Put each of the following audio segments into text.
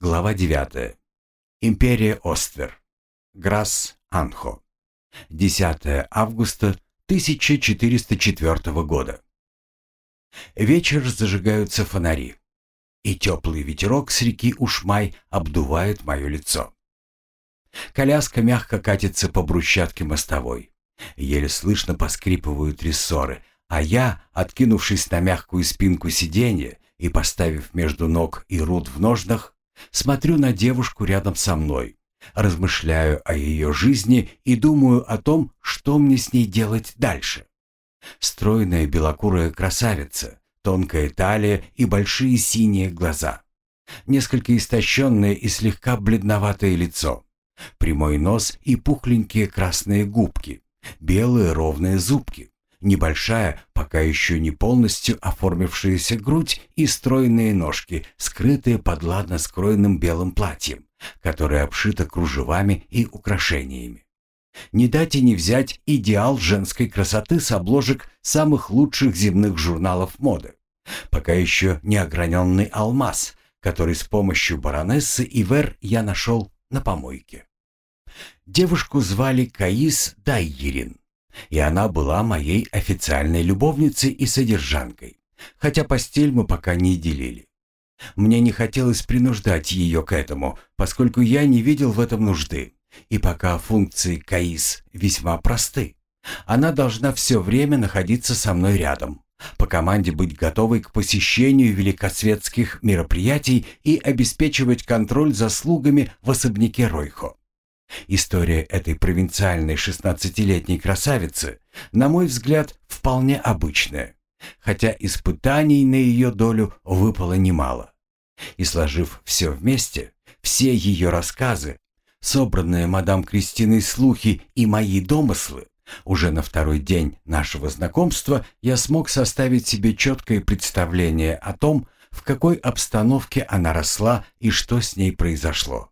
Глава 9. Империя Оствер. Грасс Анхо. 10 августа 1404 года. Вечер зажигаются фонари, и теплый ветерок с реки Ушмай обдувает мое лицо. Коляска мягко катится по брусчатке мостовой. Еле слышно поскрипывают рессоры, а я, откинувшись на мягкую спинку сиденья и поставив между ног и руд в ножнах, Смотрю на девушку рядом со мной, размышляю о ее жизни и думаю о том, что мне с ней делать дальше. Стройная белокурая красавица, тонкая талия и большие синие глаза. Несколько истощенное и слегка бледноватое лицо. Прямой нос и пухленькие красные губки. Белые ровные зубки. Небольшая, пока еще не полностью оформившаяся грудь и стройные ножки, скрытые под ладно скроенным белым платьем, которое обшито кружевами и украшениями. Не дать и не взять идеал женской красоты с обложек самых лучших земных журналов моды. Пока еще не ограненный алмаз, который с помощью баронессы Ивер я нашел на помойке. Девушку звали Каис Дайерин и она была моей официальной любовницей и содержанкой, хотя постель мы пока не делили. Мне не хотелось принуждать ее к этому, поскольку я не видел в этом нужды, и пока функции КАИС весьма просты. Она должна все время находиться со мной рядом, по команде быть готовой к посещению великосветских мероприятий и обеспечивать контроль за слугами в особняке Ройхо. История этой провинциальной шестнадцатилетней красавицы, на мой взгляд, вполне обычная, хотя испытаний на ее долю выпало немало. И сложив все вместе, все ее рассказы, собранные мадам Кристиной слухи и мои домыслы, уже на второй день нашего знакомства я смог составить себе четкое представление о том, в какой обстановке она росла и что с ней произошло.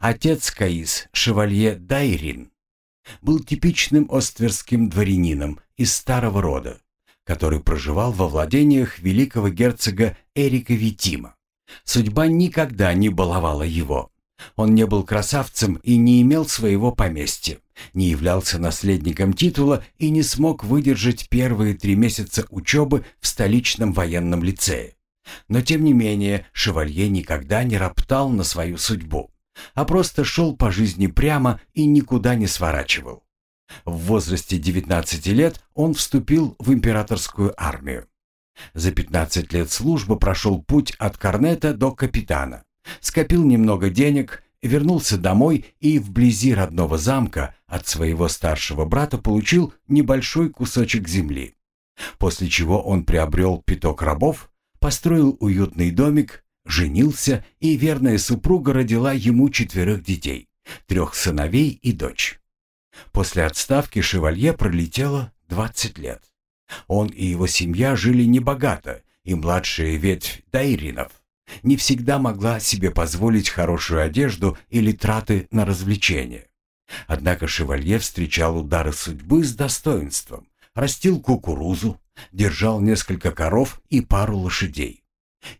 Отец Каис, шевалье Дайрин, был типичным остверским дворянином из старого рода, который проживал во владениях великого герцога Эрика Витима. Судьба никогда не баловала его. Он не был красавцем и не имел своего поместья, не являлся наследником титула и не смог выдержать первые три месяца учебы в столичном военном лицее. Но тем не менее шевалье никогда не роптал на свою судьбу а просто шел по жизни прямо и никуда не сворачивал. В возрасте 19 лет он вступил в императорскую армию. За 15 лет службы прошел путь от корнета до капитана, скопил немного денег, вернулся домой и вблизи родного замка от своего старшего брата получил небольшой кусочек земли. После чего он приобрел пяток рабов, построил уютный домик женился, и верная супруга родила ему четверых детей, трех сыновей и дочь. После отставки шевалье пролетело 20 лет. Он и его семья жили небогато, и младшая ветвь Дайринов не всегда могла себе позволить хорошую одежду или траты на развлечения. Однако шевалье встречал удары судьбы с достоинством, растил кукурузу, держал несколько коров и пару лошадей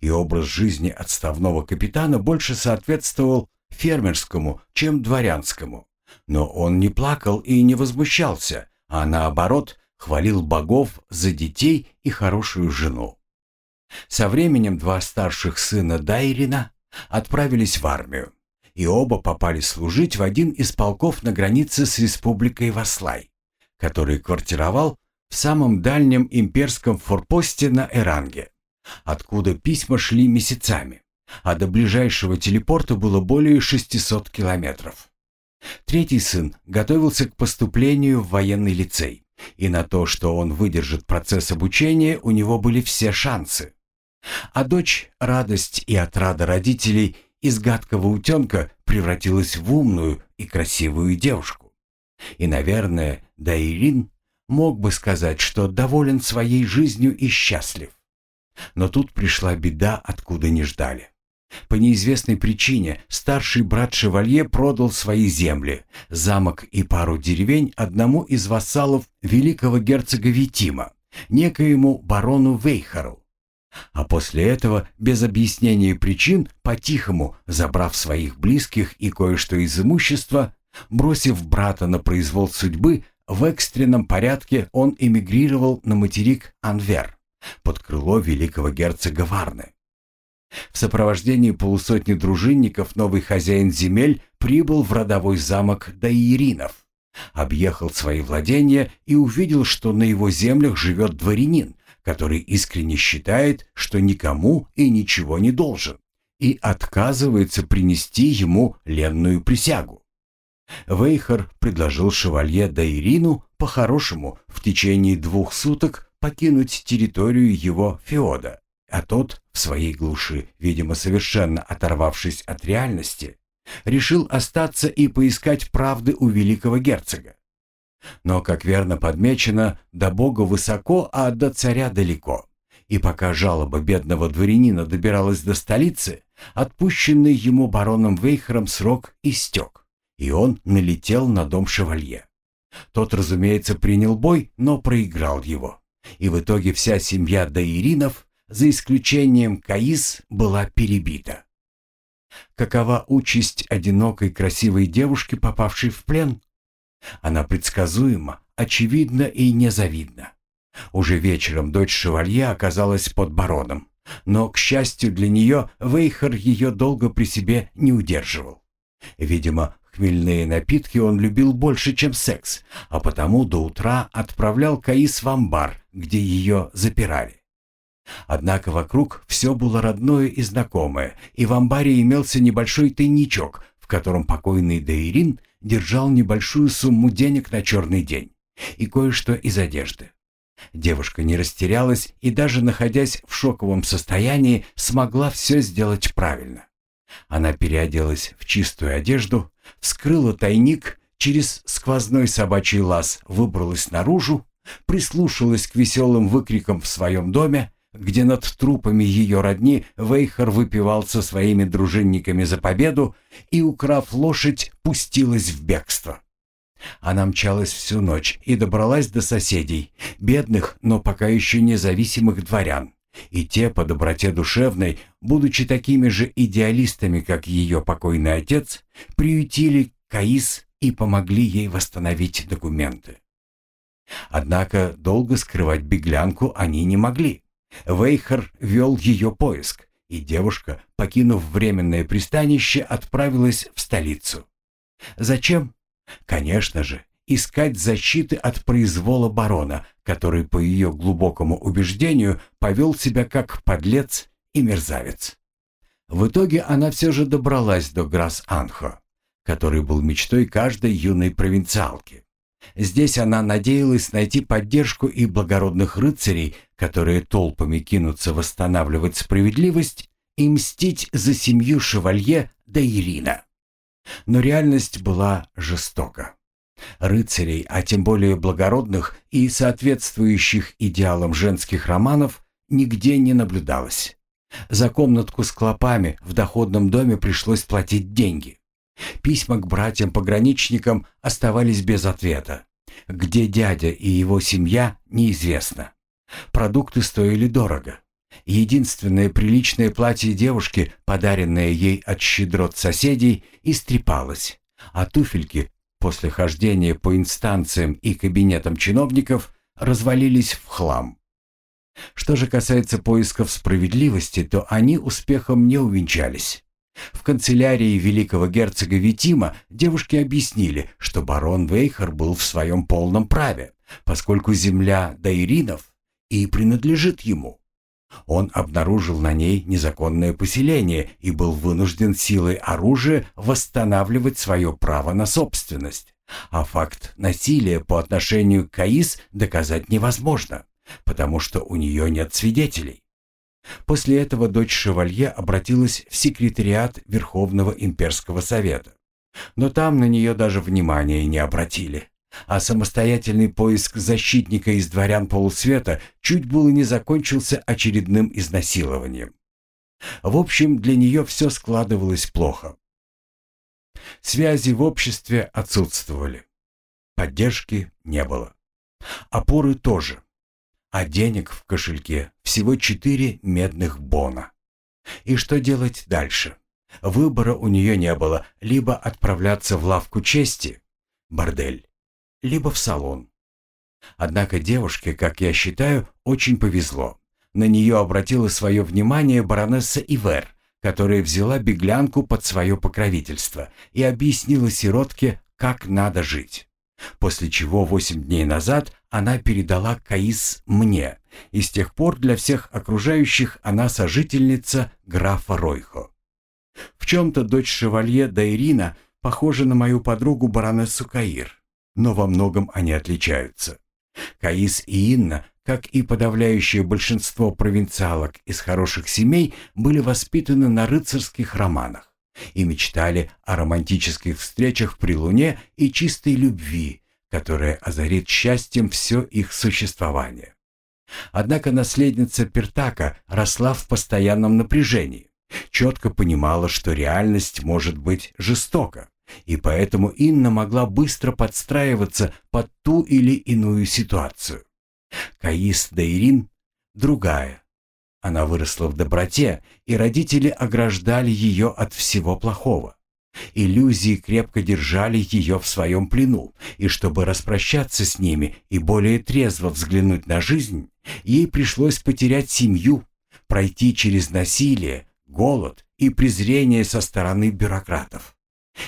и образ жизни отставного капитана больше соответствовал фермерскому, чем дворянскому. Но он не плакал и не возмущался, а наоборот хвалил богов за детей и хорошую жену. Со временем два старших сына Дайрина отправились в армию, и оба попали служить в один из полков на границе с республикой Васлай, который квартировал в самом дальнем имперском форпосте на Эранге откуда письма шли месяцами, а до ближайшего телепорта было более 600 километров. Третий сын готовился к поступлению в военный лицей, и на то, что он выдержит процесс обучения, у него были все шансы. А дочь, радость и отрада родителей из гадкого утенка превратилась в умную и красивую девушку. И, наверное, Дайрин мог бы сказать, что доволен своей жизнью и счастлив. Но тут пришла беда, откуда не ждали. По неизвестной причине старший брат Шевалье продал свои земли, замок и пару деревень одному из вассалов великого герцога Витима, некоему барону Вейхару. А после этого, без объяснения причин, по-тихому, забрав своих близких и кое-что из имущества, бросив брата на произвол судьбы, в экстренном порядке он эмигрировал на материк Анвер под крыло великого герцога Варны. В сопровождении полусотни дружинников новый хозяин земель прибыл в родовой замок Даиринов, объехал свои владения и увидел, что на его землях живет дворянин, который искренне считает, что никому и ничего не должен, и отказывается принести ему ленную присягу. Вейхер предложил шевалье Даирину по-хорошему в течение двух суток покинуть территорию его феода, а тот в своей глуши, видимо, совершенно оторвавшись от реальности, решил остаться и поискать правды у великого герцога. Но, как верно подмечено, до Бога высоко, а до царя далеко. И пока жалоба бедного дворянина добиралась до столицы, отпущенный ему бароном Вейхером срок истек, и он налетел на дом шевалье. Тот, разумеется, принял бой, но проиграл его. И в итоге вся семья Даиринов, за исключением Каис, была перебита. Какова участь одинокой красивой девушки, попавшей в плен? Она предсказуема, очевидна и незавидна. Уже вечером дочь шевалье оказалась под бароном, но, к счастью для нее, Вейхер ее долго при себе не удерживал. Видимо, хмельные напитки он любил больше, чем секс, а потому до утра отправлял Каис в амбар, где ее запирали. Однако вокруг все было родное и знакомое, и в амбаре имелся небольшой тайничок, в котором покойный Дейрин держал небольшую сумму денег на черный день и кое-что из одежды. Девушка не растерялась и даже находясь в шоковом состоянии, смогла все сделать правильно. Она переоделась в чистую одежду, вскрыла тайник, через сквозной собачий лаз выбралась наружу, прислушалась к веселым выкрикам в своем доме, где над трупами ее родни Вейхер выпивал со своими дружинниками за победу и, украв лошадь, пустилась в бегство. Она мчалась всю ночь и добралась до соседей, бедных, но пока еще независимых дворян. И те, по доброте душевной, будучи такими же идеалистами, как ее покойный отец, приютили Каис и помогли ей восстановить документы. Однако долго скрывать беглянку они не могли. Вейхер вел ее поиск, и девушка, покинув временное пристанище, отправилась в столицу. Зачем? Конечно же, искать защиты от произвола барона, который, по ее глубокому убеждению, повел себя как подлец и мерзавец. В итоге она все же добралась до Грас-Анхо, который был мечтой каждой юной провинциалки. Здесь она надеялась найти поддержку и благородных рыцарей, которые толпами кинутся восстанавливать справедливость и мстить за семью шевалье да Ирина. Но реальность была жестока. Рыцарей, а тем более благородных и соответствующих идеалам женских романов, нигде не наблюдалось. За комнатку с клопами в доходном доме пришлось платить деньги. Письма к братьям-пограничникам оставались без ответа. Где дядя и его семья, неизвестно. Продукты стоили дорого. Единственное приличное платье девушки, подаренное ей от щедрот соседей, истрепалось, а туфельки после хождения по инстанциям и кабинетам чиновников развалились в хлам. Что же касается поисков справедливости, то они успехом не увенчались. В канцелярии великого герцога Витима девушке объяснили, что барон Вейхер был в своем полном праве, поскольку земля Дайринов и принадлежит ему. Он обнаружил на ней незаконное поселение и был вынужден силой оружия восстанавливать свое право на собственность. А факт насилия по отношению к Каис доказать невозможно, потому что у нее нет свидетелей. После этого дочь шевалье обратилась в секретариат Верховного имперского совета. Но там на нее даже внимания не обратили. А самостоятельный поиск защитника из дворян полусвета чуть было не закончился очередным изнасилованием. В общем, для нее все складывалось плохо. Связи в обществе отсутствовали. Поддержки не было. Опоры тоже. А денег в кошельке всего четыре медных бона. И что делать дальше? Выбора у нее не было, либо отправляться в лавку чести, бордель, либо в салон. Однако девушке, как я считаю, очень повезло. На нее обратила свое внимание баронесса Ивер, которая взяла беглянку под свое покровительство и объяснила сиротке, как надо жить. После чего восемь дней назад она передала Каис мне, и с тех пор для всех окружающих она сожительница графа Ройхо. В чем-то дочь шевалье Дайрина похожа на мою подругу баронессу Каир, но во многом они отличаются. Каис и Инна, как и подавляющее большинство провинциалок из хороших семей, были воспитаны на рыцарских романах и мечтали о романтических встречах при луне и чистой любви, которая озарит счастьем все их существование. Однако наследница Пертака росла в постоянном напряжении, четко понимала, что реальность может быть жестока, и поэтому Инна могла быстро подстраиваться под ту или иную ситуацию. Каис Дейрин другая. Она выросла в доброте, и родители ограждали ее от всего плохого. Иллюзии крепко держали ее в своем плену, и чтобы распрощаться с ними и более трезво взглянуть на жизнь, ей пришлось потерять семью, пройти через насилие, голод и презрение со стороны бюрократов.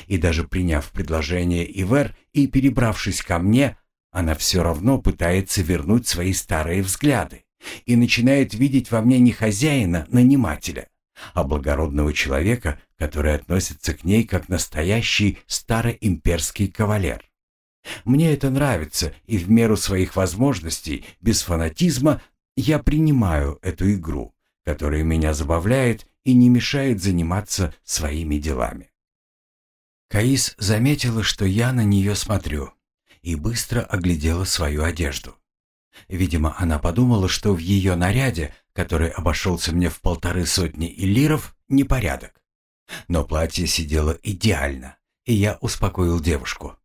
И даже приняв предложение Ивер и перебравшись ко мне, она все равно пытается вернуть свои старые взгляды и начинает видеть во мне не хозяина, нанимателя, а благородного человека, который относится к ней как настоящий староимперский кавалер. Мне это нравится, и в меру своих возможностей, без фанатизма, я принимаю эту игру, которая меня забавляет и не мешает заниматься своими делами. Каис заметила, что я на нее смотрю, и быстро оглядела свою одежду. Видимо, она подумала, что в ее наряде, который обошелся мне в полторы сотни иллиров, непорядок. Но платье сидело идеально, и я успокоил девушку.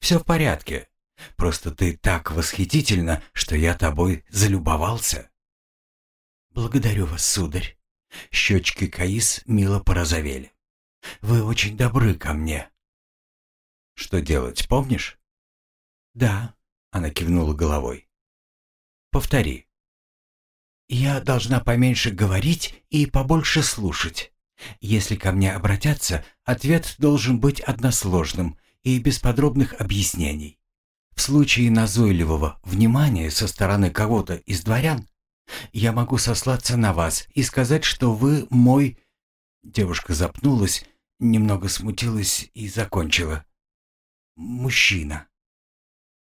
«Все в порядке. Просто ты так восхитительна, что я тобой залюбовался». «Благодарю вас, сударь». Щечки Каис мило порозовели. «Вы очень добры ко мне». «Что делать, помнишь?» «Да», — она кивнула головой. «Повтори». «Я должна поменьше говорить и побольше слушать. Если ко мне обратятся, ответ должен быть односложным и без подробных объяснений. В случае назойливого внимания со стороны кого-то из дворян, я могу сослаться на вас и сказать, что вы мой...» Девушка запнулась, немного смутилась и закончила. «Мужчина».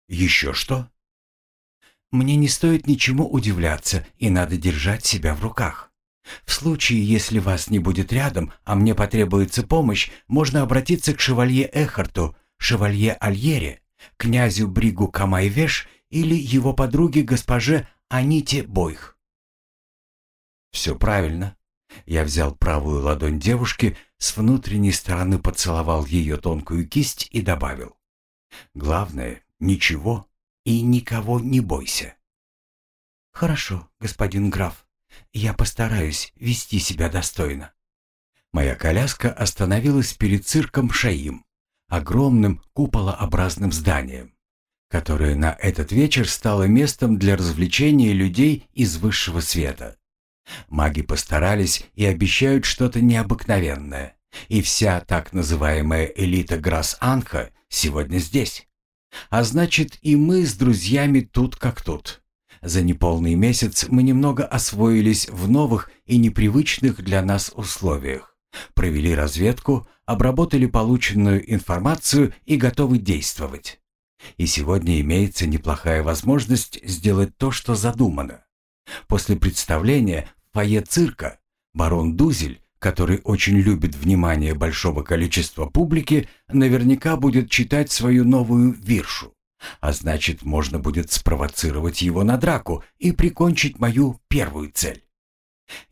«Еще что?» «Мне не стоит ничему удивляться, и надо держать себя в руках. В случае, если вас не будет рядом, а мне потребуется помощь, можно обратиться к шевалье Эхарту, шевалье Альере, князю Бригу Камайвеш или его подруге госпоже Аните Бойх». «Все правильно». Я взял правую ладонь девушки, с внутренней стороны поцеловал ее тонкую кисть и добавил. «Главное, Ничего и никого не бойся. Хорошо, господин граф. Я постараюсь вести себя достойно. Моя коляска остановилась перед цирком Шаим, огромным куполообразным зданием, которое на этот вечер стало местом для развлечения людей из высшего света. Маги постарались и обещают что-то необыкновенное, и вся так называемая элита Грас-Анха сегодня здесь. А значит, и мы с друзьями тут как тут. За неполный месяц мы немного освоились в новых и непривычных для нас условиях. Провели разведку, обработали полученную информацию и готовы действовать. И сегодня имеется неплохая возможность сделать то, что задумано. После представления в фойе цирка барон Дузель который очень любит внимание большого количества публики, наверняка будет читать свою новую виршу. А значит, можно будет спровоцировать его на драку и прикончить мою первую цель.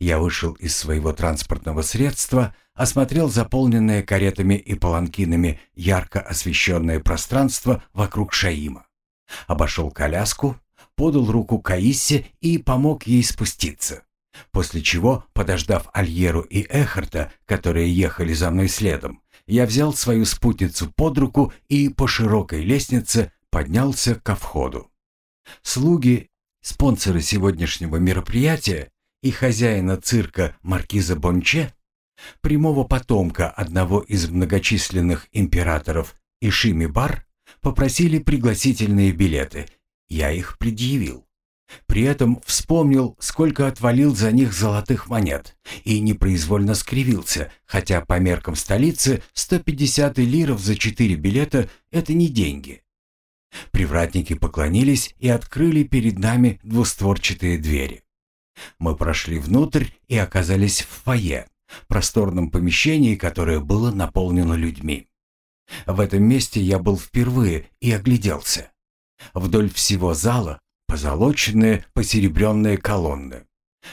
Я вышел из своего транспортного средства, осмотрел заполненное каретами и паланкинами ярко освещенное пространство вокруг Шаима. Обошел коляску, подал руку Каиссе и помог ей спуститься. После чего, подождав Альеру и Эхарта, которые ехали за мной следом, я взял свою спутницу под руку и по широкой лестнице поднялся ко входу. Слуги, спонсоры сегодняшнего мероприятия и хозяина цирка маркиза Бонче, прямого потомка одного из многочисленных императоров Ишими Бар, попросили пригласительные билеты. Я их предъявил. При этом вспомнил, сколько отвалил за них золотых монет, и непроизвольно скривился, хотя по меркам столицы 150 лиров за 4 билета – это не деньги. Привратники поклонились и открыли перед нами двустворчатые двери. Мы прошли внутрь и оказались в фойе, просторном помещении, которое было наполнено людьми. В этом месте я был впервые и огляделся. Вдоль всего зала позолоченные, посеребренные колонны.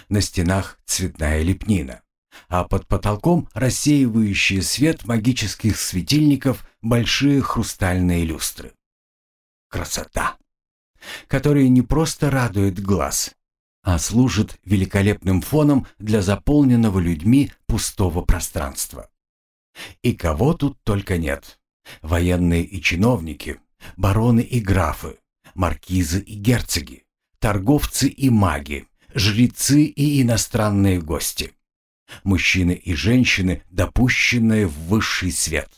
На стенах цветная лепнина, а под потолком рассеивающие свет магических светильников большие хрустальные люстры. Красота! Которая не просто радует глаз, а служит великолепным фоном для заполненного людьми пустого пространства. И кого тут только нет. Военные и чиновники, бароны и графы, маркизы и герцоги, торговцы и маги, жрецы и иностранные гости, мужчины и женщины, допущенные в высший свет.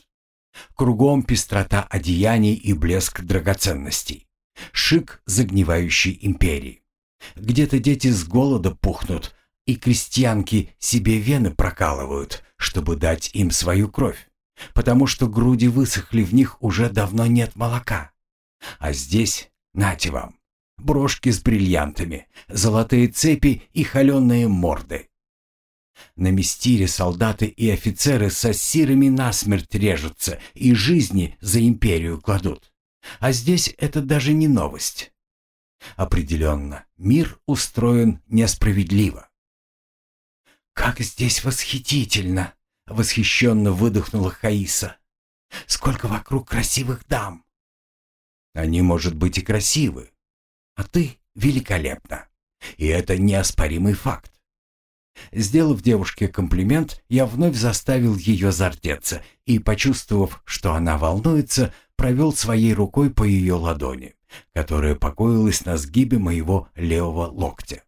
Кругом пестрота одеяний и блеск драгоценностей, шик загнивающей империи. Где-то дети с голода пухнут, и крестьянки себе вены прокалывают, чтобы дать им свою кровь, потому что груди высохли, в них уже давно нет молока. А здесь Нате вам. Брошки с бриллиантами, золотые цепи и холеные морды. На мистире солдаты и офицеры со сирами насмерть режутся и жизни за империю кладут. А здесь это даже не новость. Определенно, мир устроен несправедливо. «Как здесь восхитительно!» — восхищенно выдохнула Хаиса. «Сколько вокруг красивых дам! Они, может быть, и красивы, а ты великолепна. И это неоспоримый факт. Сделав девушке комплимент, я вновь заставил ее зардеться и, почувствовав, что она волнуется, провел своей рукой по ее ладони, которая покоилась на сгибе моего левого локтя.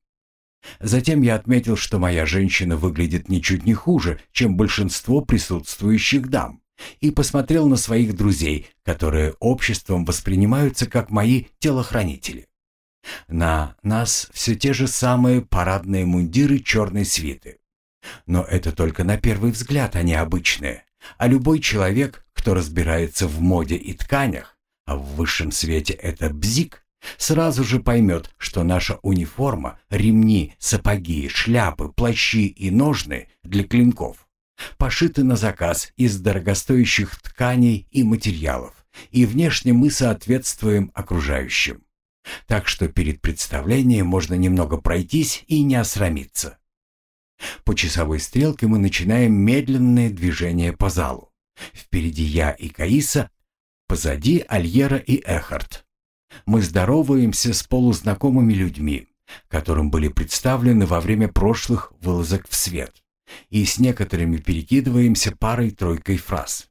Затем я отметил, что моя женщина выглядит ничуть не хуже, чем большинство присутствующих дам и посмотрел на своих друзей, которые обществом воспринимаются как мои телохранители. На нас все те же самые парадные мундиры черной свиты. Но это только на первый взгляд они обычные, а любой человек, кто разбирается в моде и тканях, а в высшем свете это бзик, сразу же поймет, что наша униформа, ремни, сапоги, шляпы, плащи и ножны для клинков пошиты на заказ из дорогостоящих тканей и материалов, и внешне мы соответствуем окружающим. Так что перед представлением можно немного пройтись и не осрамиться. По часовой стрелке мы начинаем медленное движение по залу. Впереди я и Каиса, позади Альера и Эхард. Мы здороваемся с полузнакомыми людьми, которым были представлены во время прошлых вылазок в свет и с некоторыми перекидываемся парой-тройкой фраз.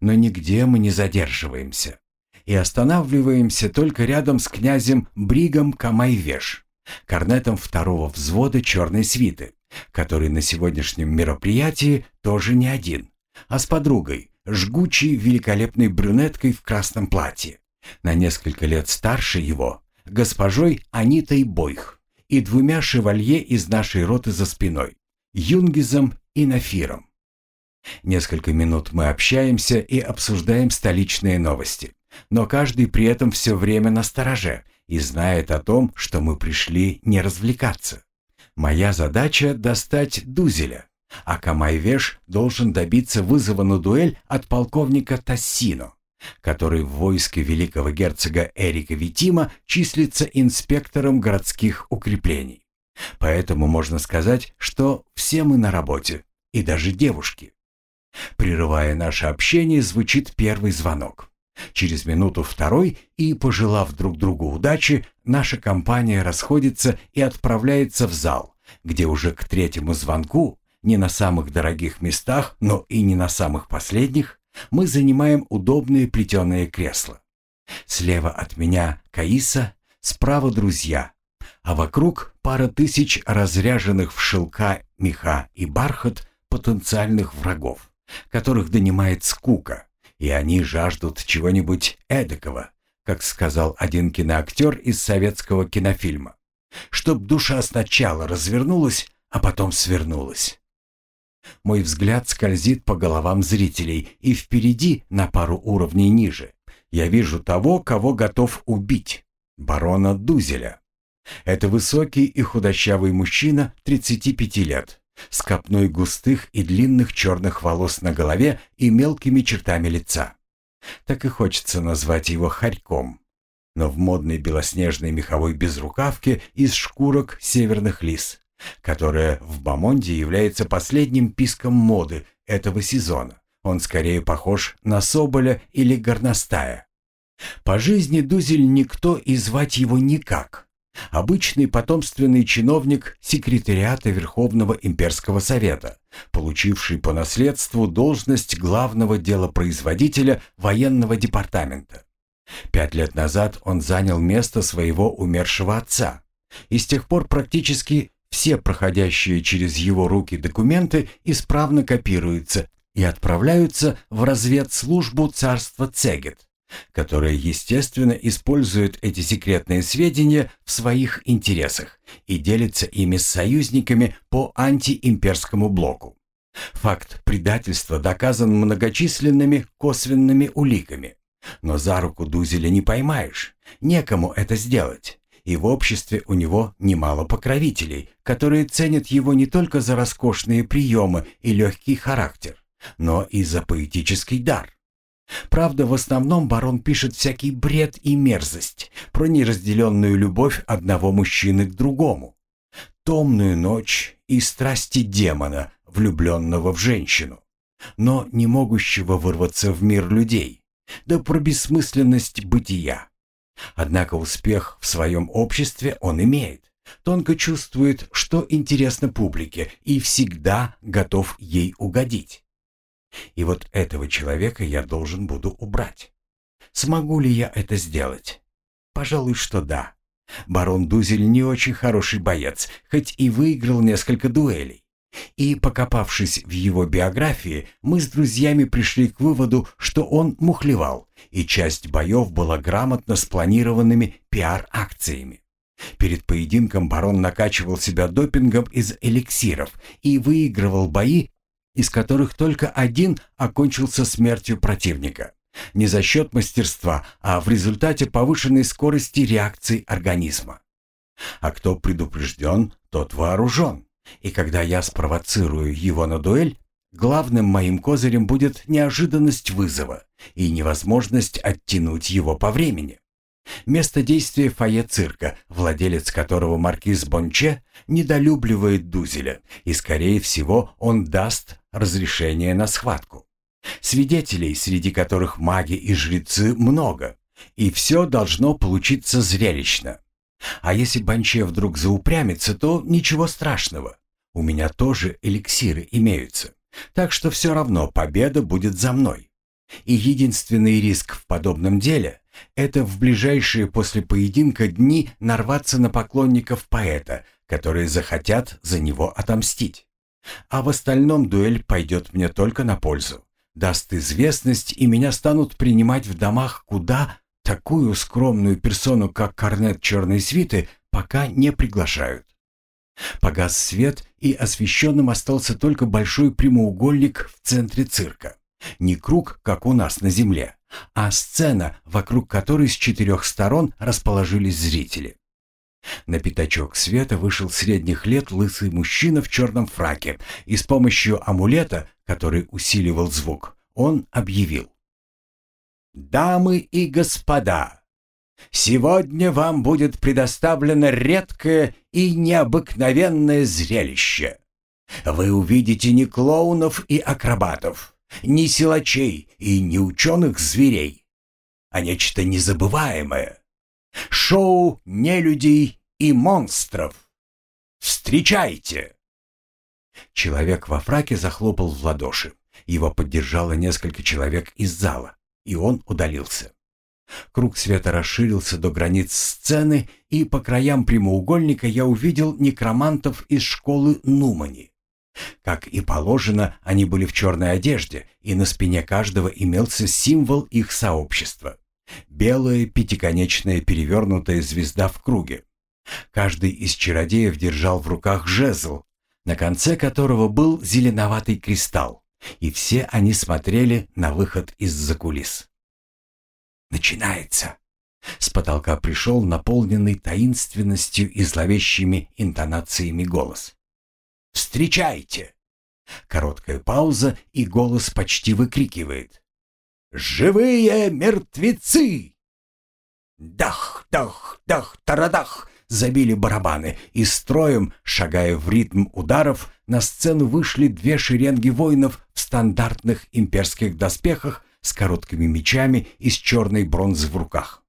Но нигде мы не задерживаемся и останавливаемся только рядом с князем Бригом Камайвеш, корнетом второго взвода черной свиты, который на сегодняшнем мероприятии тоже не один, а с подругой, жгучей великолепной брюнеткой в красном платье, на несколько лет старше его, госпожой Анитой Бойх и двумя шевалье из нашей роты за спиной, Юнгизом и Нафиром. Несколько минут мы общаемся и обсуждаем столичные новости, но каждый при этом все время на стороже и знает о том, что мы пришли не развлекаться. Моя задача — достать Дузеля, а Камайвеш должен добиться вызова на дуэль от полковника Тассино, который в войске великого герцога Эрика Витима числится инспектором городских укреплений. Поэтому можно сказать, что все мы на работе, и даже девушки. Прерывая наше общение, звучит первый звонок. Через минуту-второй и, пожелав друг другу удачи, наша компания расходится и отправляется в зал, где уже к третьему звонку, не на самых дорогих местах, но и не на самых последних, мы занимаем удобные плетеные кресла. Слева от меня Каиса, справа друзья, а вокруг пара тысяч разряженных в шелка, меха и бархат потенциальных врагов, которых донимает скука, и они жаждут чего-нибудь эдакого, как сказал один киноактер из советского кинофильма, чтоб душа сначала развернулась, а потом свернулась. Мой взгляд скользит по головам зрителей, и впереди, на пару уровней ниже, я вижу того, кого готов убить, барона Дузеля. Это высокий и худощавый мужчина 35 лет, с копной густых и длинных черных волос на голове и мелкими чертами лица. Так и хочется назвать его Харьком. Но в модной белоснежной меховой безрукавке из шкурок северных лис, которая в Бамонде является последним писком моды этого сезона. Он скорее похож на Соболя или Горностая. По жизни Дузель никто и звать его никак. Обычный потомственный чиновник секретариата Верховного имперского совета, получивший по наследству должность главного делопроизводителя военного департамента. Пять лет назад он занял место своего умершего отца, и с тех пор практически все проходящие через его руки документы исправно копируются и отправляются в разведслужбу царства Цегет, которая, естественно, использует эти секретные сведения в своих интересах и делится ими с союзниками по антиимперскому блоку. Факт предательства доказан многочисленными косвенными уликами. Но за руку Дузеля не поймаешь, некому это сделать. И в обществе у него немало покровителей, которые ценят его не только за роскошные приемы и легкий характер, но и за поэтический дар. Правда, в основном барон пишет всякий бред и мерзость про неразделенную любовь одного мужчины к другому, томную ночь и страсти демона, влюбленного в женщину, но не могущего вырваться в мир людей, да про бессмысленность бытия. Однако успех в своем обществе он имеет, тонко чувствует, что интересно публике и всегда готов ей угодить. И вот этого человека я должен буду убрать. Смогу ли я это сделать? Пожалуй, что да. Барон Дузель не очень хороший боец, хоть и выиграл несколько дуэлей. И, покопавшись в его биографии, мы с друзьями пришли к выводу, что он мухлевал, и часть боев была грамотно спланированными пиар-акциями. Перед поединком барон накачивал себя допингом из эликсиров и выигрывал бои из которых только один окончился смертью противника. Не за счет мастерства, а в результате повышенной скорости реакции организма. А кто предупрежден, тот вооружен. И когда я спровоцирую его на дуэль, главным моим козырем будет неожиданность вызова и невозможность оттянуть его по времени. Место действия фойе цирка, владелец которого маркиз Бонче недолюбливает Дузеля, и, скорее всего, он даст разрешение на схватку. Свидетелей, среди которых маги и жрецы, много, и все должно получиться зрелищно. А если Бонче вдруг заупрямится, то ничего страшного. У меня тоже эликсиры имеются, так что все равно победа будет за мной. И единственный риск в подобном деле – это в ближайшие после поединка дни нарваться на поклонников поэта, которые захотят за него отомстить. А в остальном дуэль пойдет мне только на пользу. Даст известность, и меня станут принимать в домах, куда такую скромную персону, как корнет черной свиты, пока не приглашают. Погас свет, и освещенным остался только большой прямоугольник в центре цирка. Не круг, как у нас на земле, а сцена, вокруг которой с четырех сторон расположились зрители. На пятачок света вышел средних лет лысый мужчина в черном фраке, и с помощью амулета, который усиливал звук, он объявил. «Дамы и господа, сегодня вам будет предоставлено редкое и необыкновенное зрелище. Вы увидите не клоунов и акробатов, ни силачей и ни ученых зверей. а нечто незабываемое. Шоу нелюдей и монстров. Встречайте!» Человек во фраке захлопал в ладоши. Его поддержало несколько человек из зала, и он удалился. Круг света расширился до границ сцены, и по краям прямоугольника я увидел некромантов из школы Нумани. Как и положено, они были в черной одежде, и на спине каждого имелся символ их сообщества. Белая пятиконечная перевернутая звезда в круге. Каждый из чародеев держал в руках жезл, на конце которого был зеленоватый кристалл, и все они смотрели на выход из-за кулис. «Начинается!» С потолка пришел наполненный таинственностью и зловещими интонациями голос. «Встречайте!» Короткая пауза, и голос почти выкрикивает. «Живые мертвецы!» Дах, дах, дах, тарадах! Забили барабаны, и строем, шагая в ритм ударов, на сцену вышли две шеренги воинов в стандартных имперских доспехах с короткими мечами из черной бронзы в руках.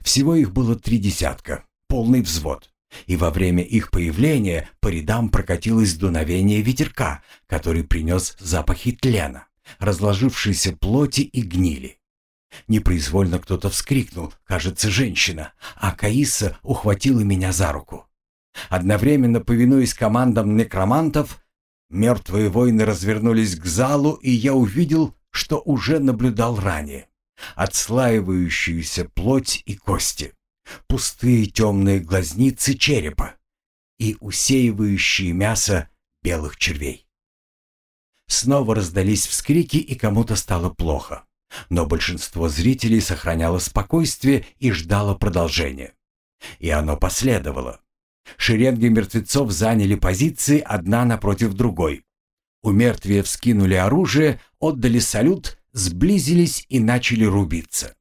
Всего их было три десятка, полный взвод. И во время их появления по рядам прокатилось дуновение ветерка, который принес запахи тлена, разложившейся плоти и гнили. Непроизвольно кто-то вскрикнул, кажется, женщина, а Каиса ухватила меня за руку. Одновременно повинуясь командам некромантов, мертвые воины развернулись к залу, и я увидел, что уже наблюдал ранее. Отслаивающуюся плоть и кости, пустые темные глазницы черепа и усеивающие мясо белых червей. Снова раздались вскрики, и кому-то стало плохо. Но большинство зрителей сохраняло спокойствие и ждало продолжения. И оно последовало. Шеренги мертвецов заняли позиции одна напротив другой. У мертвия вскинули оружие, отдали салют, сблизились и начали рубиться.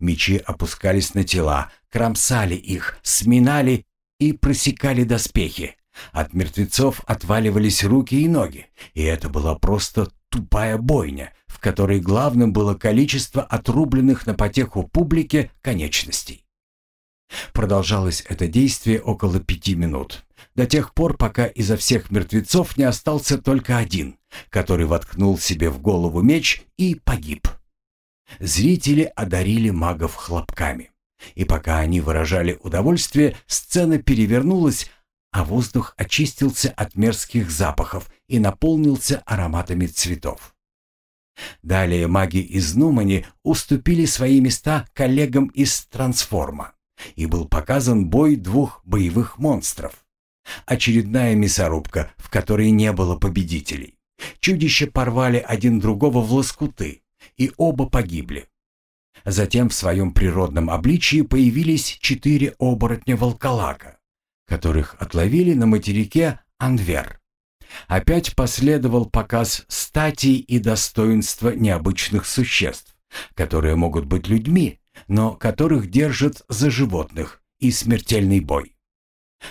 Мечи опускались на тела, кромсали их, сминали и просекали доспехи. От мертвецов отваливались руки и ноги, и это была просто тупая бойня, в которой главным было количество отрубленных на потеху публике конечностей. Продолжалось это действие около пяти минут, до тех пор, пока изо всех мертвецов не остался только один, который воткнул себе в голову меч и погиб. Зрители одарили магов хлопками, и пока они выражали удовольствие, сцена перевернулась, а воздух очистился от мерзких запахов и наполнился ароматами цветов. Далее маги из Нумани уступили свои места коллегам из Трансформа, и был показан бой двух боевых монстров. Очередная мясорубка, в которой не было победителей. Чудища порвали один другого в лоскуты, и оба погибли. Затем в своем природном обличии появились четыре оборотня-волколака, которых отловили на материке Анвер. Опять последовал показ стати и достоинства необычных существ, которые могут быть людьми, но которых держат за животных, и смертельный бой.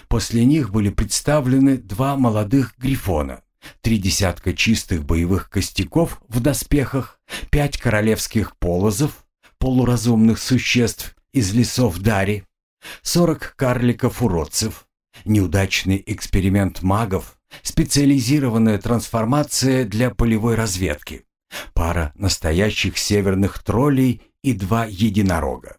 После них были представлены два молодых грифона, три десятка чистых боевых костяков в доспехах, пять королевских полозов, полуразумных существ из лесов Дари, сорок карликов-уродцев, неудачный эксперимент магов, специализированная трансформация для полевой разведки, пара настоящих северных троллей и два единорога.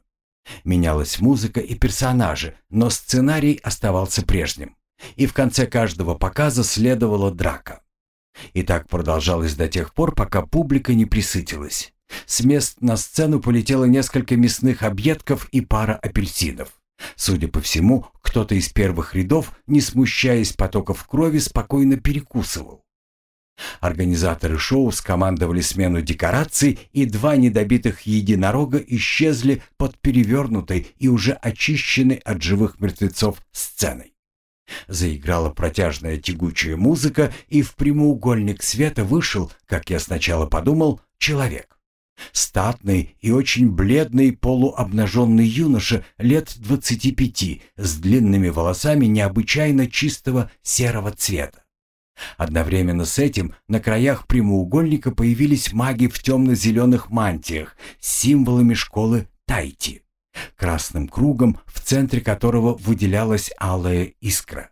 Менялась музыка и персонажи, но сценарий оставался прежним. И в конце каждого показа следовала драка. И так продолжалось до тех пор, пока публика не присытилась. С мест на сцену полетело несколько мясных объедков и пара апельсинов. Судя по всему, кто-то из первых рядов, не смущаясь потоков крови, спокойно перекусывал. Организаторы шоу скомандовали смену декораций, и два недобитых единорога исчезли под перевернутой и уже очищенной от живых мертвецов сценой. Заиграла протяжная тягучая музыка, и в прямоугольник света вышел, как я сначала подумал, человек. Статный и очень бледный полуобнаженный юноша лет двадцати пяти с длинными волосами необычайно чистого серого цвета. Одновременно с этим на краях прямоугольника появились маги в темно-зеленых мантиях с символами школы Тайти, красным кругом, в центре которого выделялась алая искра.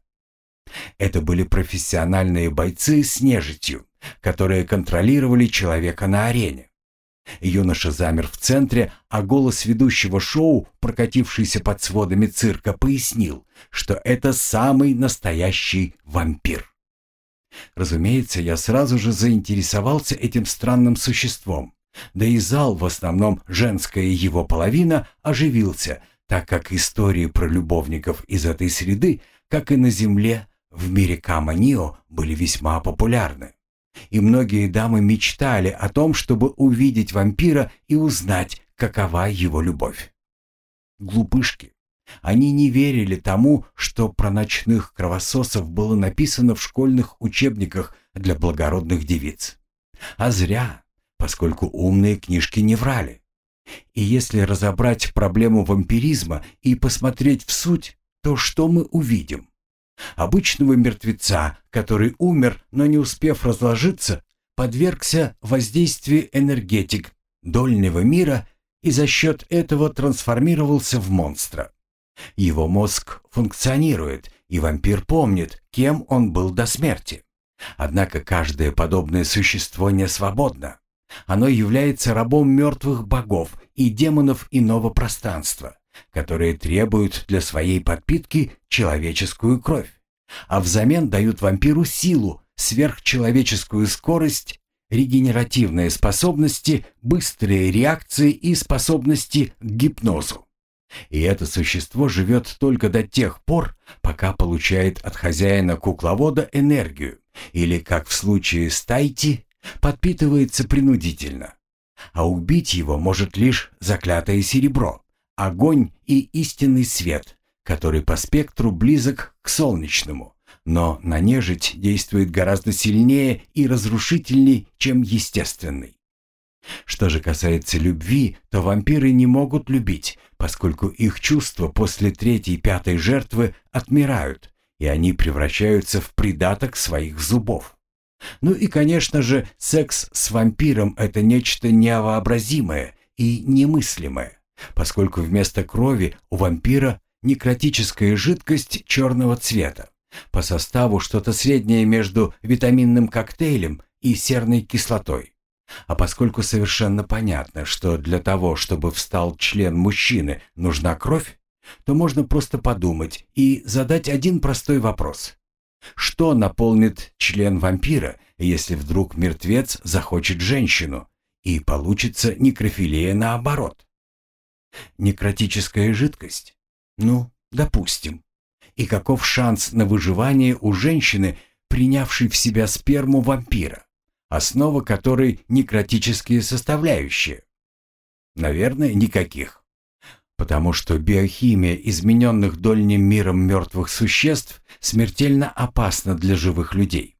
Это были профессиональные бойцы с нежитью, которые контролировали человека на арене. Юноша замер в центре, а голос ведущего шоу, прокатившийся под сводами цирка, пояснил, что это самый настоящий вампир. Разумеется, я сразу же заинтересовался этим странным существом, да и зал, в основном женская его половина, оживился, так как истории про любовников из этой среды, как и на Земле, в мире Каманио, были весьма популярны и многие дамы мечтали о том, чтобы увидеть вампира и узнать, какова его любовь. Глупышки. Они не верили тому, что про ночных кровососов было написано в школьных учебниках для благородных девиц. А зря, поскольку умные книжки не врали. И если разобрать проблему вампиризма и посмотреть в суть, то что мы увидим? Обычного мертвеца, который умер, но не успев разложиться, подвергся воздействию энергетик дольнего мира и за счет этого трансформировался в монстра. Его мозг функционирует, и вампир помнит, кем он был до смерти. Однако каждое подобное существо не свободно. Оно является рабом мертвых богов и демонов иного пространства, которые требуют для своей подпитки человеческую кровь, а взамен дают вампиру силу, сверхчеловеческую скорость, регенеративные способности, быстрые реакции и способности к гипнозу. И это существо живет только до тех пор, пока получает от хозяина кукловода энергию, или, как в случае с Тайти, подпитывается принудительно. А убить его может лишь заклятое серебро огонь и истинный свет, который по спектру близок к солнечному, но на нежить действует гораздо сильнее и разрушительней, чем естественный. Что же касается любви, то вампиры не могут любить, поскольку их чувства после третьей-пятой жертвы отмирают, и они превращаются в придаток своих зубов. Ну и, конечно же, секс с вампиром – это нечто невообразимое и немыслимое поскольку вместо крови у вампира некротическая жидкость черного цвета. По составу что-то среднее между витаминным коктейлем и серной кислотой. А поскольку совершенно понятно, что для того, чтобы встал член мужчины, нужна кровь, то можно просто подумать и задать один простой вопрос. Что наполнит член вампира, если вдруг мертвец захочет женщину, и получится некрофилия наоборот? Некротическая жидкость? Ну, допустим. И каков шанс на выживание у женщины, принявшей в себя сперму вампира, основа которой некротические составляющие? Наверное, никаких. Потому что биохимия измененных дольним миром мертвых существ смертельно опасна для живых людей.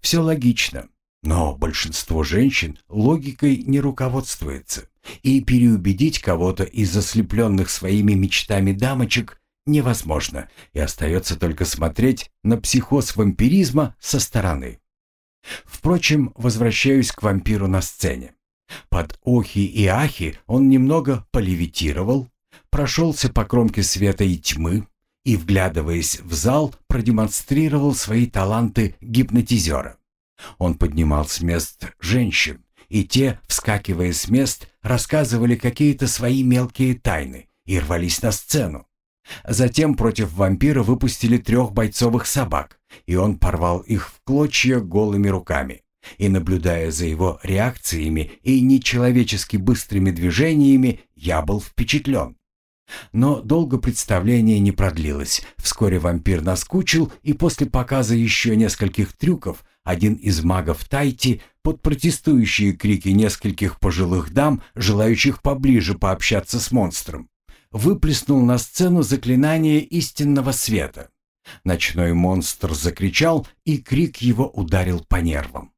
Все логично, но большинство женщин логикой не руководствуется. И переубедить кого-то из заслепленных своими мечтами дамочек невозможно, и остается только смотреть на психоз вампиризма со стороны. Впрочем, возвращаюсь к вампиру на сцене. Под охи и ахи он немного полевитировал, прошелся по кромке света и тьмы и, вглядываясь в зал, продемонстрировал свои таланты гипнотизера. Он поднимал с мест женщин, и те, вскакивая с мест, рассказывали какие-то свои мелкие тайны и рвались на сцену. Затем против вампира выпустили трех бойцовых собак, и он порвал их в клочья голыми руками. И, наблюдая за его реакциями и нечеловечески быстрыми движениями, я был впечатлен. Но долго представление не продлилось. Вскоре вампир наскучил, и после показа еще нескольких трюков один из магов Тайти под протестующие крики нескольких пожилых дам, желающих поближе пообщаться с монстром, выплеснул на сцену заклинание истинного света. Ночной монстр закричал, и крик его ударил по нервам.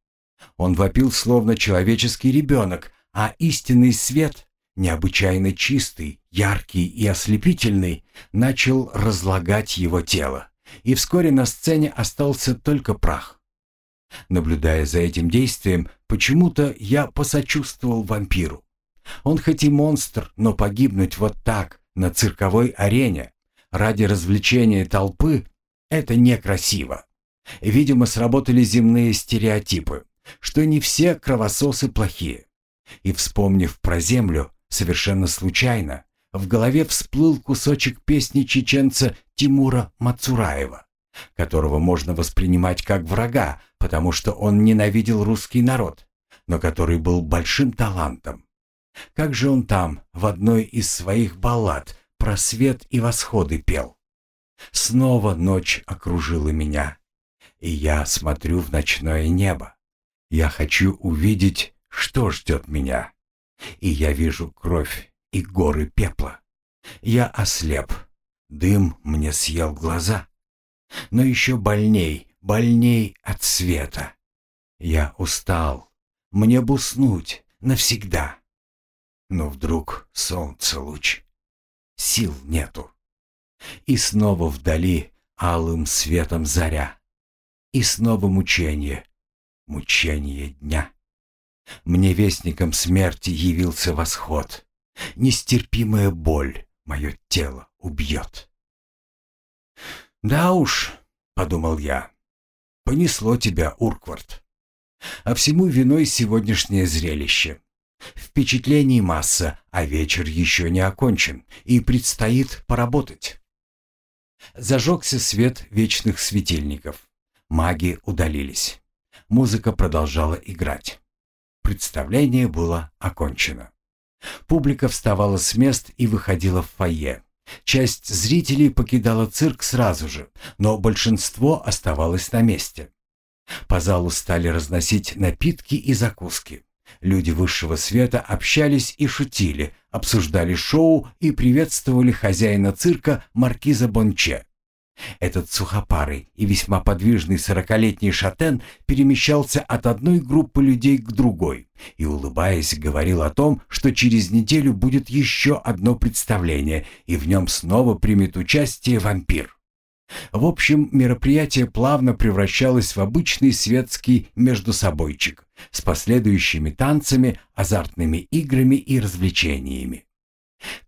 Он вопил, словно человеческий ребенок, а истинный свет, необычайно чистый, яркий и ослепительный, начал разлагать его тело, и вскоре на сцене остался только прах. Наблюдая за этим действием, почему-то я посочувствовал вампиру. Он хоть и монстр, но погибнуть вот так, на цирковой арене, ради развлечения толпы, это некрасиво. Видимо, сработали земные стереотипы, что не все кровососы плохие. И вспомнив про землю, совершенно случайно, в голове всплыл кусочек песни чеченца Тимура Мацураева, которого можно воспринимать как врага, потому что он ненавидел русский народ, но который был большим талантом. Как же он там, в одной из своих баллад, про свет и восходы пел. Снова ночь окружила меня, и я смотрю в ночное небо. Я хочу увидеть, что ждет меня. И я вижу кровь и горы пепла. Я ослеп, дым мне съел глаза. Но еще больней, больней от света. Я устал, мне б уснуть навсегда. Но вдруг солнце луч, сил нету. И снова вдали алым светом заря. И снова мучение, мучение дня. Мне вестником смерти явился восход. Нестерпимая боль мое тело убьет. «Да уж», — подумал я, — «понесло тебя, Урквард. А всему виной сегодняшнее зрелище. Впечатлений масса, а вечер еще не окончен, и предстоит поработать». Зажегся свет вечных светильников. Маги удалились. Музыка продолжала играть. Представление было окончено. Публика вставала с мест и выходила в фойе. Часть зрителей покидала цирк сразу же, но большинство оставалось на месте. По залу стали разносить напитки и закуски. Люди высшего света общались и шутили, обсуждали шоу и приветствовали хозяина цирка Маркиза Бонче. Этот сухопарый и весьма подвижный сорокалетний шатен перемещался от одной группы людей к другой и, улыбаясь, говорил о том, что через неделю будет еще одно представление, и в нем снова примет участие вампир. В общем, мероприятие плавно превращалось в обычный светский междусобойчик с последующими танцами, азартными играми и развлечениями.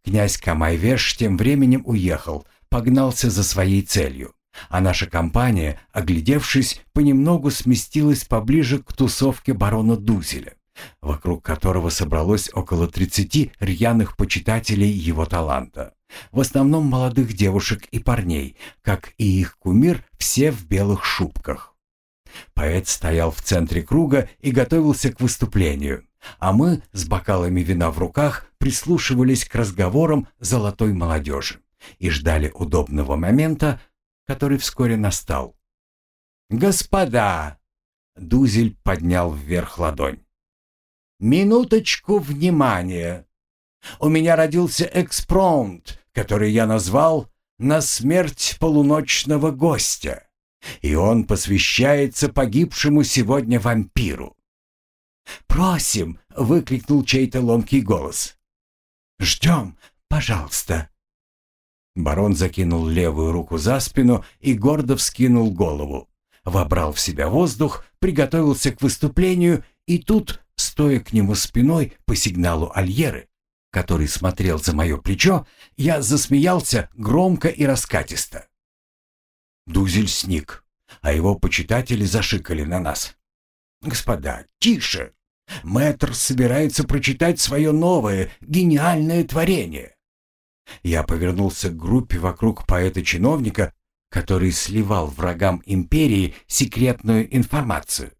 Князь Камайвеш тем временем уехал, погнался за своей целью, а наша компания, оглядевшись, понемногу сместилась поближе к тусовке барона Дузеля, вокруг которого собралось около 30 рьяных почитателей его таланта. В основном молодых девушек и парней, как и их кумир, все в белых шубках. Поэт стоял в центре круга и готовился к выступлению, а мы с бокалами вина в руках прислушивались к разговорам золотой молодежи и ждали удобного момента, который вскоре настал. «Господа!» — Дузель поднял вверх ладонь. «Минуточку внимания! У меня родился экспромт, который я назвал «На смерть полуночного гостя», и он посвящается погибшему сегодня вампиру. «Просим!» — выкрикнул чей-то ломкий голос. «Ждем, пожалуйста!» Барон закинул левую руку за спину и гордо вскинул голову. Вобрал в себя воздух, приготовился к выступлению, и тут, стоя к нему спиной по сигналу Альеры, который смотрел за мое плечо, я засмеялся громко и раскатисто. Дузель сник, а его почитатели зашикали на нас. «Господа, тише! Мэтр собирается прочитать свое новое, гениальное творение. Я повернулся к группе вокруг поэта-чиновника, который сливал врагам империи секретную информацию.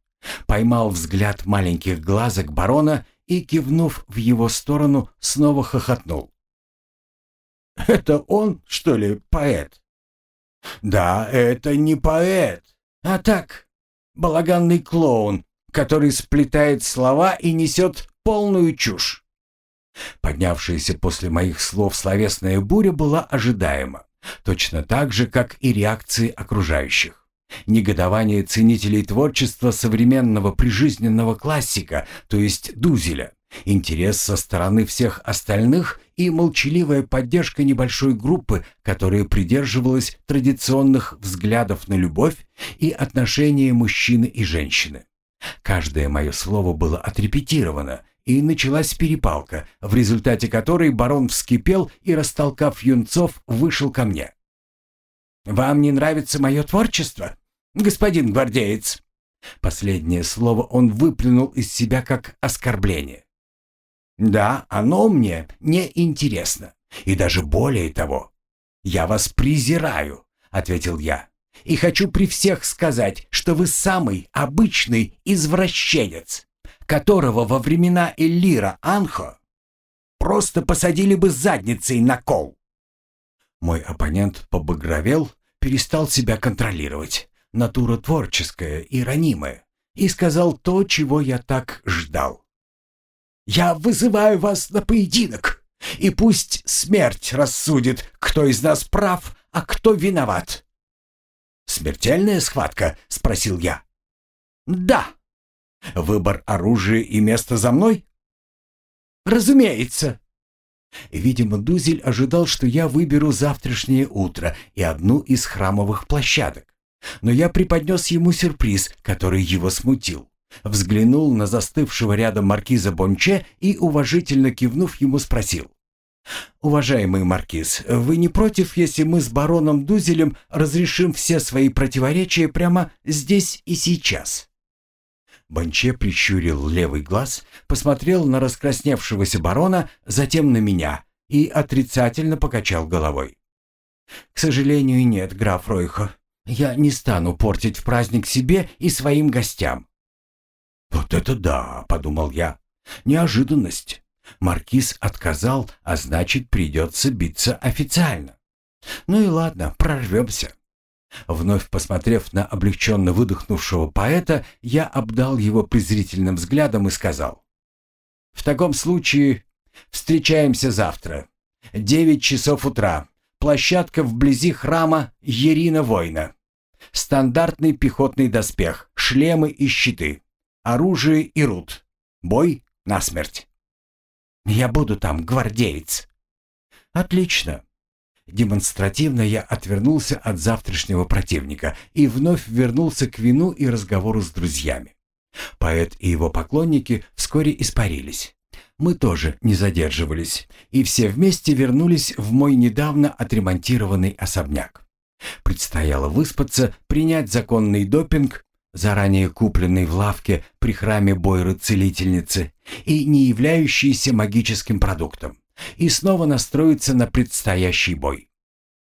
Поймал взгляд маленьких глазок барона и, кивнув в его сторону, снова хохотнул. «Это он, что ли, поэт?» «Да, это не поэт, а так, балаганный клоун, который сплетает слова и несет полную чушь. Поднявшаяся после моих слов словесная буря была ожидаема, точно так же, как и реакции окружающих. Негодование ценителей творчества современного прижизненного классика, то есть Дузеля, интерес со стороны всех остальных и молчаливая поддержка небольшой группы, которая придерживалась традиционных взглядов на любовь и отношения мужчины и женщины. Каждое мое слово было отрепетировано, и началась перепалка, в результате которой барон вскипел и, растолкав юнцов, вышел ко мне. «Вам не нравится мое творчество, господин гвардеец?» Последнее слово он выплюнул из себя как оскорбление. «Да, оно мне не интересно. И даже более того, я вас презираю», — ответил я. «И хочу при всех сказать, что вы самый обычный извращенец, которого во времена Эллира Анхо просто посадили бы задницей на кол». Мой оппонент побагровел, перестал себя контролировать. Натура творческая и ранимая. И сказал то, чего я так ждал. «Я вызываю вас на поединок, и пусть смерть рассудит, кто из нас прав, а кто виноват». «Смертельная схватка?» — спросил я. «Да». «Выбор оружия и место за мной?» «Разумеется». Видимо, Дузель ожидал, что я выберу завтрашнее утро и одну из храмовых площадок. Но я преподнес ему сюрприз, который его смутил. Взглянул на застывшего рядом маркиза Бонче и, уважительно кивнув, ему спросил. «Уважаемый маркиз, вы не против, если мы с бароном Дузелем разрешим все свои противоречия прямо здесь и сейчас?» Бонче прищурил левый глаз, посмотрел на раскрасневшегося барона, затем на меня и отрицательно покачал головой. «К сожалению, нет, граф Ройхо. Я не стану портить праздник себе и своим гостям». «Вот это да!» — подумал я. «Неожиданность. Маркиз отказал, а значит, придется биться официально. Ну и ладно, прорвемся». Вновь посмотрев на облегченно выдохнувшего поэта, я обдал его презрительным взглядом и сказал. «В таком случае встречаемся завтра. Девять часов утра. Площадка вблизи храма Ерина Война. Стандартный пехотный доспех, шлемы и щиты. Оружие и рут. Бой насмерть. Я буду там, гвардеец. Отлично. Демонстративно я отвернулся от завтрашнего противника и вновь вернулся к вину и разговору с друзьями. Поэт и его поклонники вскоре испарились. Мы тоже не задерживались, и все вместе вернулись в мой недавно отремонтированный особняк. Предстояло выспаться, принять законный допинг, заранее купленный в лавке при храме Бойры-целительницы и не являющийся магическим продуктом и снова настроиться на предстоящий бой.